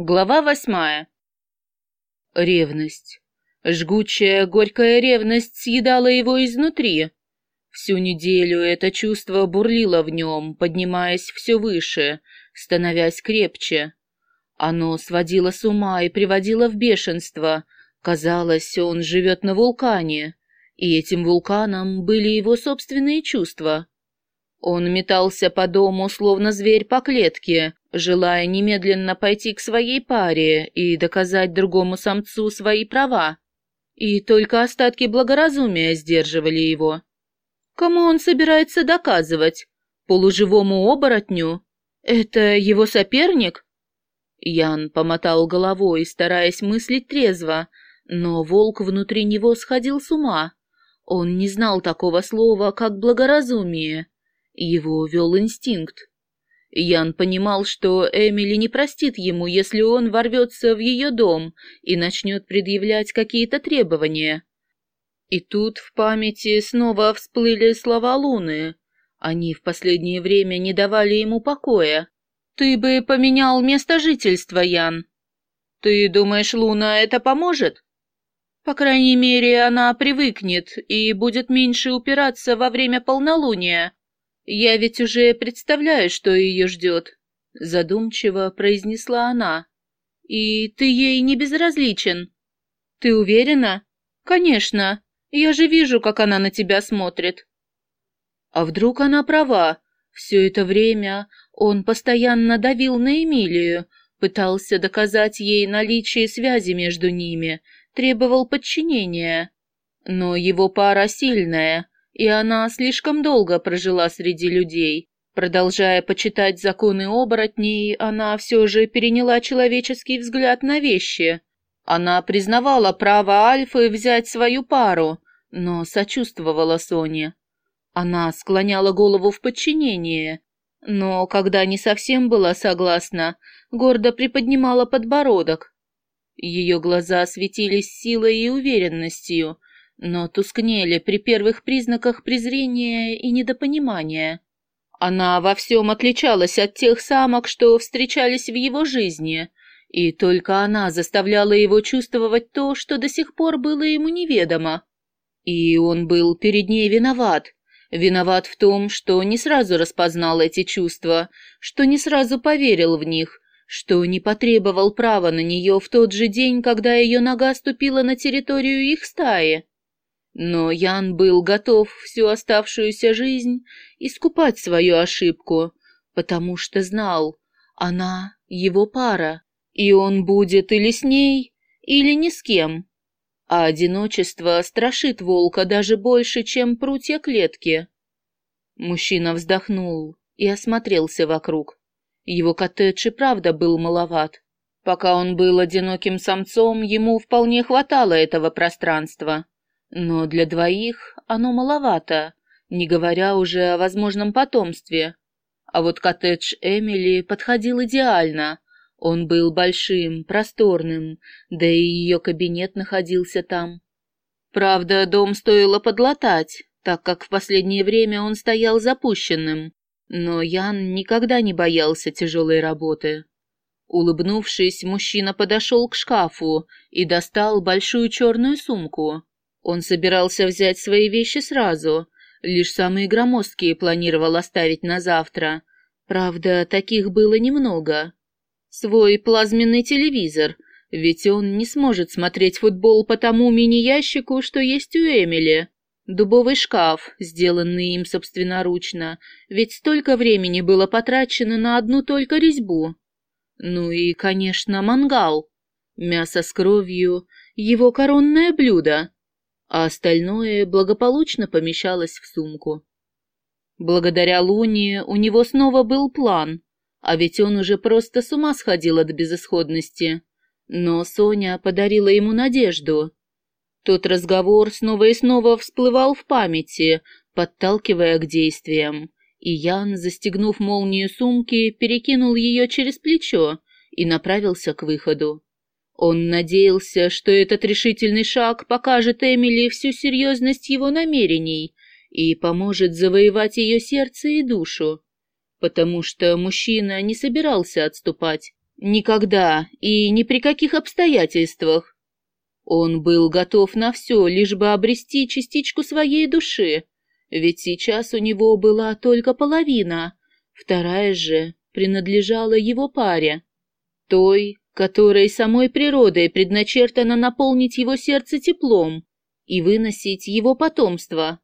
Глава восьмая. Ревность. Жгучая, горькая ревность съедала его изнутри. Всю неделю это чувство бурлило в нем, поднимаясь все выше, становясь крепче. Оно сводило с ума и приводило в бешенство. Казалось, он живет на вулкане, и этим вулканом были его собственные чувства. Он метался по дому, словно зверь по клетке, желая немедленно пойти к своей паре и доказать другому самцу свои права. И только остатки благоразумия сдерживали его. Кому он собирается доказывать? Полуживому оборотню? Это его соперник? Ян помотал головой, стараясь мыслить трезво, но волк внутри него сходил с ума. Он не знал такого слова, как благоразумие. Его вел инстинкт. Ян понимал, что Эмили не простит ему, если он ворвется в ее дом и начнет предъявлять какие-то требования. И тут в памяти снова всплыли слова Луны. Они в последнее время не давали ему покоя. «Ты бы поменял место жительства, Ян. Ты думаешь, Луна это поможет?» По крайней мере, она привыкнет и будет меньше упираться во время полнолуния. «Я ведь уже представляю, что ее ждет», — задумчиво произнесла она. «И ты ей не безразличен?» «Ты уверена?» «Конечно. Я же вижу, как она на тебя смотрит». А вдруг она права? Все это время он постоянно давил на Эмилию, пытался доказать ей наличие связи между ними, требовал подчинения. Но его пара сильная, и она слишком долго прожила среди людей. Продолжая почитать законы оборотней, она все же переняла человеческий взгляд на вещи. Она признавала право Альфы взять свою пару, но сочувствовала Соне. Она склоняла голову в подчинение, но, когда не совсем была согласна, гордо приподнимала подбородок. Ее глаза светились силой и уверенностью, но тускнели при первых признаках презрения и недопонимания. Она во всем отличалась от тех самок, что встречались в его жизни, и только она заставляла его чувствовать то, что до сих пор было ему неведомо. И он был перед ней виноват. Виноват в том, что не сразу распознал эти чувства, что не сразу поверил в них, что не потребовал права на нее в тот же день, когда ее нога ступила на территорию их стаи. Но Ян был готов всю оставшуюся жизнь искупать свою ошибку, потому что знал, она его пара, и он будет или с ней, или ни с кем. А одиночество страшит волка даже больше, чем прутья клетки. Мужчина вздохнул и осмотрелся вокруг. Его коттедж и правда был маловат. Пока он был одиноким самцом, ему вполне хватало этого пространства. Но для двоих оно маловато, не говоря уже о возможном потомстве. А вот коттедж Эмили подходил идеально. Он был большим, просторным, да и ее кабинет находился там. Правда, дом стоило подлатать, так как в последнее время он стоял запущенным, но Ян никогда не боялся тяжелой работы. Улыбнувшись, мужчина подошел к шкафу и достал большую черную сумку. Он собирался взять свои вещи сразу, лишь самые громоздкие планировал оставить на завтра. Правда, таких было немного. Свой плазменный телевизор, ведь он не сможет смотреть футбол по тому мини-ящику, что есть у Эмили. Дубовый шкаф, сделанный им собственноручно, ведь столько времени было потрачено на одну только резьбу. Ну и, конечно, мангал. Мясо с кровью, его коронное блюдо а остальное благополучно помещалось в сумку. Благодаря Луне у него снова был план, а ведь он уже просто с ума сходил от безысходности. Но Соня подарила ему надежду. Тот разговор снова и снова всплывал в памяти, подталкивая к действиям, и Ян, застегнув молнию сумки, перекинул ее через плечо и направился к выходу. Он надеялся, что этот решительный шаг покажет Эмили всю серьезность его намерений и поможет завоевать ее сердце и душу, потому что мужчина не собирался отступать. Никогда и ни при каких обстоятельствах. Он был готов на все, лишь бы обрести частичку своей души, ведь сейчас у него была только половина, вторая же принадлежала его паре, той, которой самой природой предначертано наполнить его сердце теплом и выносить его потомство.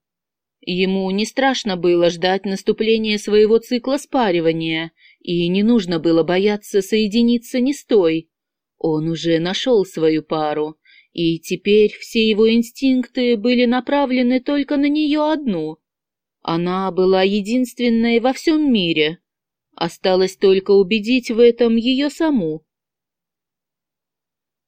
Ему не страшно было ждать наступления своего цикла спаривания, и не нужно было бояться соединиться не с той. Он уже нашел свою пару, и теперь все его инстинкты были направлены только на нее одну. Она была единственной во всем мире. Осталось только убедить в этом ее саму.